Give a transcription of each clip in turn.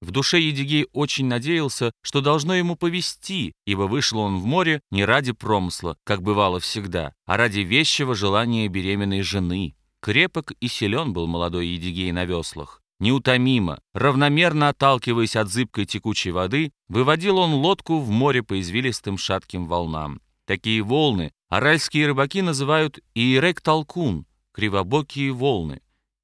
В душе Едигей очень надеялся, что должно ему повести, ибо вышел он в море не ради промысла, как бывало всегда, а ради вещего желания беременной жены. Крепок и силен был молодой Едигей на веслах. Неутомимо, равномерно отталкиваясь от зыбкой текучей воды, выводил он лодку в море по извилистым шатким волнам. Такие волны аральские рыбаки называют иерек-толкун, кривобокие волны.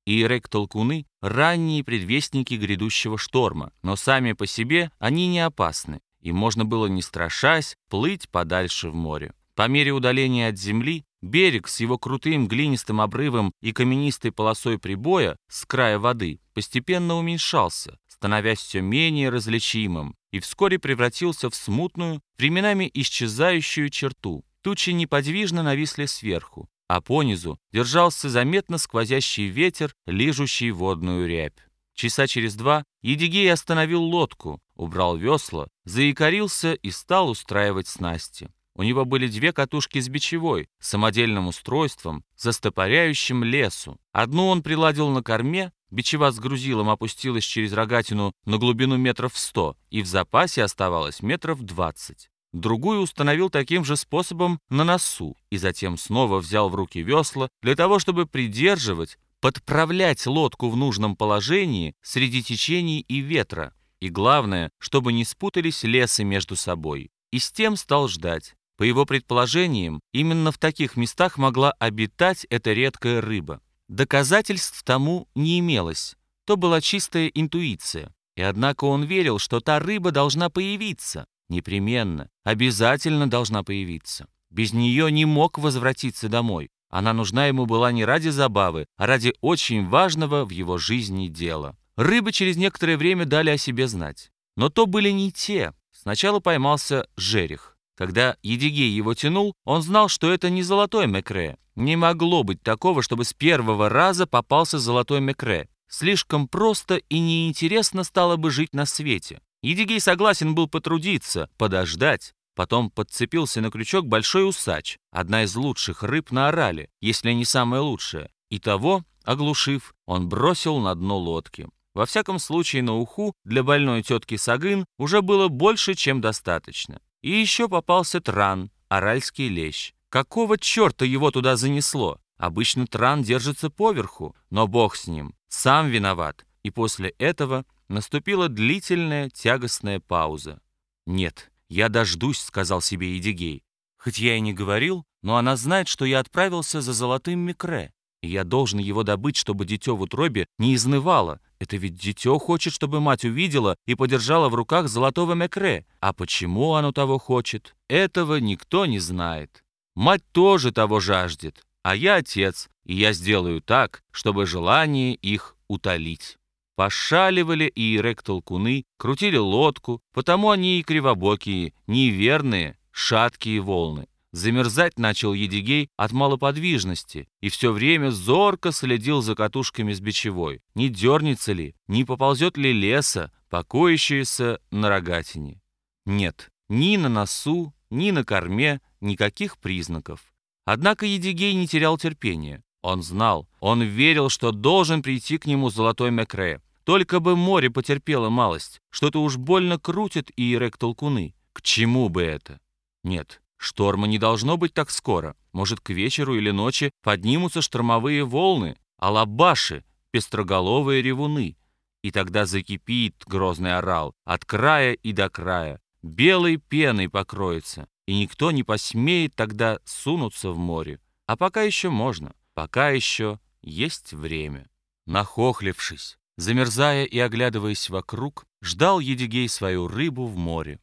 Иерек-толкуны — ранние предвестники грядущего шторма, но сами по себе они не опасны, и можно было, не страшась, плыть подальше в море. По мере удаления от земли берег с его крутым глинистым обрывом и каменистой полосой прибоя с края воды постепенно уменьшался, становясь все менее различимым, и вскоре превратился в смутную, временами исчезающую черту. Тучи неподвижно нависли сверху, а понизу держался заметно сквозящий ветер, лижущий водную рябь. Часа через два Едигей остановил лодку, убрал весла, заикарился и стал устраивать снасти. У него были две катушки с бичевой, самодельным устройством, застопоряющим лесу. Одну он приладил на корме, бичева с грузилом опустилась через рогатину на глубину метров сто, и в запасе оставалось метров двадцать другую установил таким же способом на носу и затем снова взял в руки весла для того, чтобы придерживать, подправлять лодку в нужном положении среди течений и ветра, и главное, чтобы не спутались лесы между собой. И с тем стал ждать. По его предположениям, именно в таких местах могла обитать эта редкая рыба. Доказательств тому не имелось, то была чистая интуиция. И однако он верил, что та рыба должна появиться, Непременно, обязательно должна появиться. Без нее не мог возвратиться домой. Она нужна ему была не ради забавы, а ради очень важного в его жизни дела. Рыбы через некоторое время дали о себе знать. Но то были не те. Сначала поймался жерех. Когда Едигей его тянул, он знал, что это не золотой мекре. Не могло быть такого, чтобы с первого раза попался золотой мекре. Слишком просто и неинтересно стало бы жить на свете. Едигей согласен был потрудиться, подождать. Потом подцепился на крючок большой усач, одна из лучших рыб на орале, если не самая лучшая. И того, оглушив, он бросил на дно лодки. Во всяком случае, на уху для больной тетки Сагын уже было больше, чем достаточно. И еще попался тран, аральский лещ. Какого черта его туда занесло? Обычно тран держится поверху, но бог с ним, сам виноват. И после этого Наступила длительная, тягостная пауза. «Нет, я дождусь», — сказал себе Едигей. «Хоть я и не говорил, но она знает, что я отправился за золотым микре, и я должен его добыть, чтобы дитё в утробе не изнывало. Это ведь дитё хочет, чтобы мать увидела и подержала в руках золотого микре. А почему оно того хочет, этого никто не знает. Мать тоже того жаждет, а я отец, и я сделаю так, чтобы желание их утолить». Пошаливали и рек-толкуны, крутили лодку, потому они и кривобокие, неверные, шаткие волны. Замерзать начал Едигей от малоподвижности и все время зорко следил за катушками с бичевой. Не дернется ли, не поползет ли леса, покоящаяся на рогатине. Нет, ни на носу, ни на корме никаких признаков. Однако Едигей не терял терпения. Он знал, он верил, что должен прийти к нему золотой Мекре. Только бы море потерпело малость. Что-то уж больно крутит и Ирек толкуны. К чему бы это? Нет, шторма не должно быть так скоро. Может, к вечеру или ночи поднимутся штормовые волны, алабаши, пестроголовые ревуны. И тогда закипит грозный орал от края и до края. Белой пеной покроется, и никто не посмеет тогда сунуться в море. А пока еще можно, пока еще есть время. Нахохлившись, Замерзая и оглядываясь вокруг, ждал Едигей свою рыбу в море.